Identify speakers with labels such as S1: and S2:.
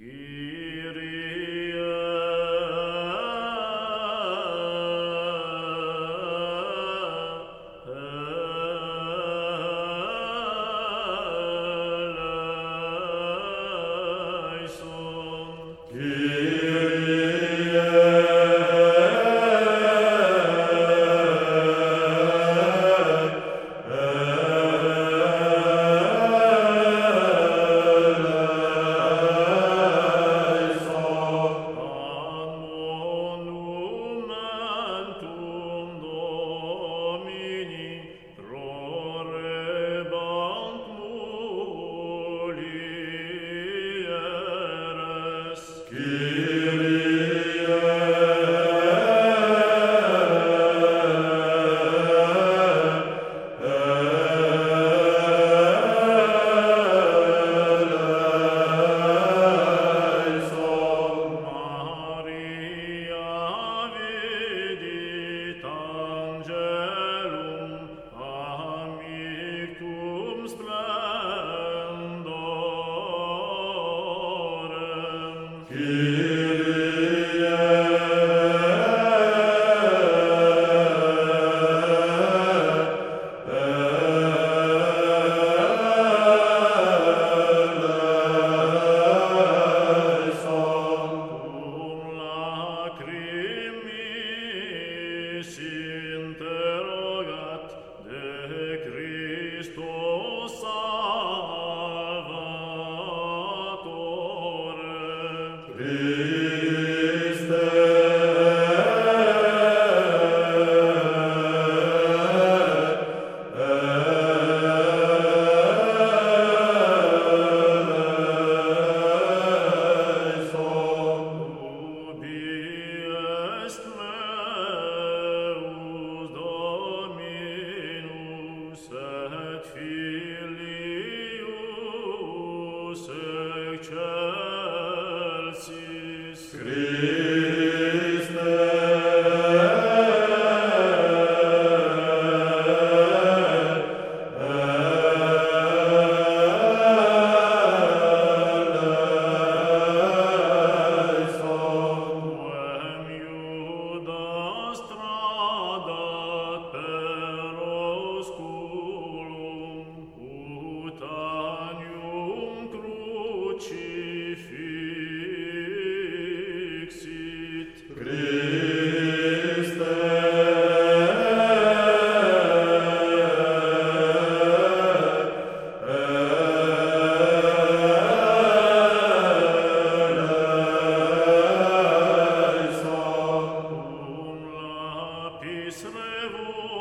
S1: Que esto Christ. Surrexit